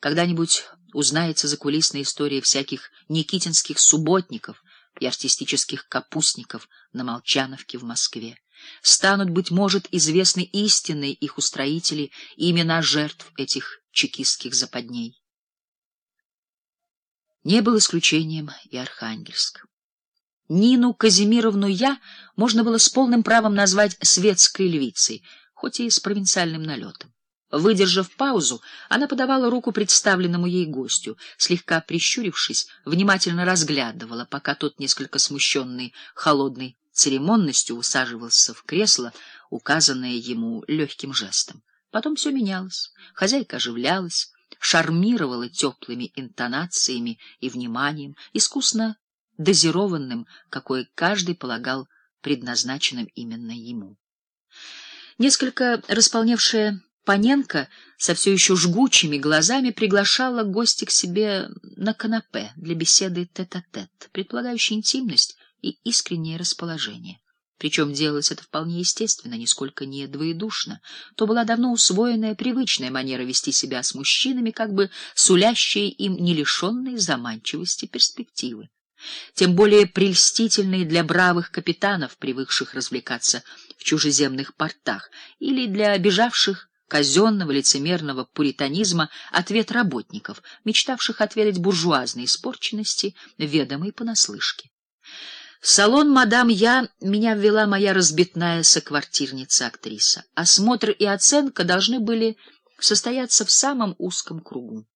Когда-нибудь узнается закулисная история всяких никитинских субботников и артистических капустников на Молчановке в Москве. Станут, быть может, известны истинные их устроители и имена жертв этих чекистских западней. Не был исключением и Архангельск. Нину Казимировну я можно было с полным правом назвать светской львицей, хоть и с провинциальным налетом. Выдержав паузу, она подавала руку представленному ей гостю, слегка прищурившись, внимательно разглядывала, пока тот, несколько смущенный холодной церемонностью, усаживался в кресло, указанное ему легким жестом. Потом все менялось. Хозяйка оживлялась, шармировала теплыми интонациями и вниманием, искусно дозированным, какое каждый полагал предназначенным именно ему. Несколько располневшая Паненко со все еще жгучими глазами приглашала гостя к себе на канапе для беседы тет-а-тет, -тет, предполагающей интимность и искреннее расположение. Причем делалось это вполне естественно, нисколько не двоедушно. То была давно усвоенная, привычная манера вести себя с мужчинами, как бы сулящая им не лишенной заманчивости перспективы. Тем более прельстительные для бравых капитанов, привыкших развлекаться в чужеземных портах, или для обижавших казенного лицемерного пуританизма ответ работников, мечтавших отведать буржуазной испорченности, ведомой понаслышке. В салон мадам Я меня ввела моя разбитная соквартирница-актриса. Осмотр и оценка должны были состояться в самом узком кругу.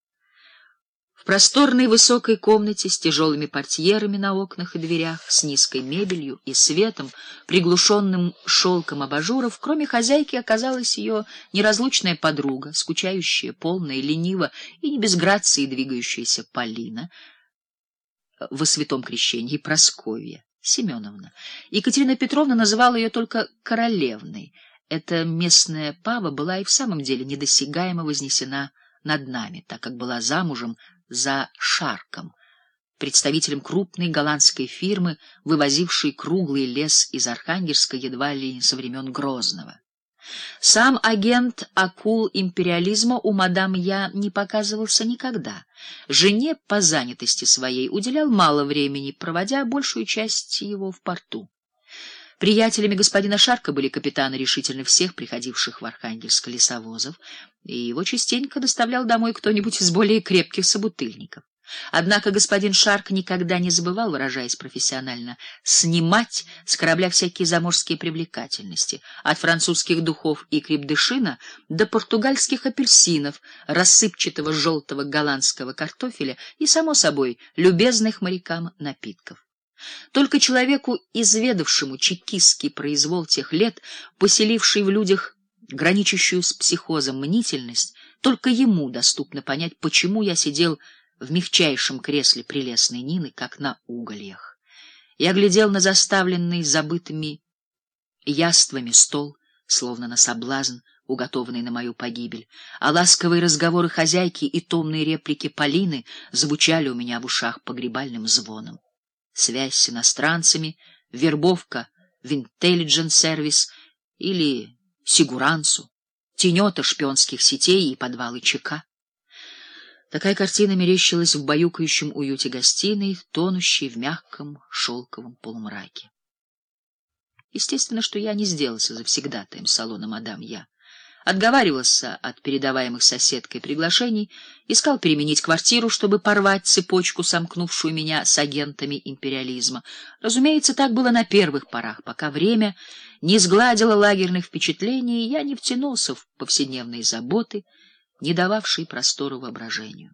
В просторной высокой комнате с тяжелыми портьерами на окнах и дверях, с низкой мебелью и светом, приглушенным шелком абажуров, кроме хозяйки оказалась ее неразлучная подруга, скучающая, полная, лениво и не без грации двигающаяся Полина во святом крещении Просковья Семеновна. Екатерина Петровна называла ее только королевной. Эта местная пава была и в самом деле недосягаемо вознесена над нами, так как была замужем за Шарком, представителем крупной голландской фирмы, вывозившей круглый лес из Архангельска едва ли со времен Грозного. Сам агент акул империализма у мадам Я не показывался никогда. Жене по занятости своей уделял мало времени, проводя большую часть его в порту. Приятелями господина Шарка были капитаны решительно всех приходивших в Архангельск лесовозов, и его частенько доставлял домой кто-нибудь из более крепких собутыльников. Однако господин Шарк никогда не забывал, выражаясь профессионально, снимать с корабля всякие заморские привлекательности, от французских духов и крепдышина до португальских апельсинов, рассыпчатого желтого голландского картофеля и, само собой, любезных морякам напитков. Только человеку, изведавшему чекистский произвол тех лет, поселивший в людях граничащую с психозом мнительность, только ему доступно понять, почему я сидел в мягчайшем кресле прелестной Нины, как на угольях. Я глядел на заставленный забытыми яствами стол, словно на соблазн, уготованный на мою погибель, а ласковые разговоры хозяйки и томные реплики Полины звучали у меня в ушах погребальным звоном связь с иностранцами, вербовка в интеллидженс-сервис или сигурансу, тенета шпионских сетей и подвалы ЧК. Такая картина мерещилась в баюкающем уюте гостиной, тонущей в мягком шелковом полумраке. Естественно, что я не сделался завсегдатаем салона мадам Я отговаривался от передаваемых соседкой приглашений, искал переменить квартиру, чтобы порвать цепочку, сомкнувшую меня с агентами империализма. Разумеется, так было на первых порах, пока время не сгладило лагерных впечатлений, и я не втянулся в повседневные заботы, не дававшие простору воображению.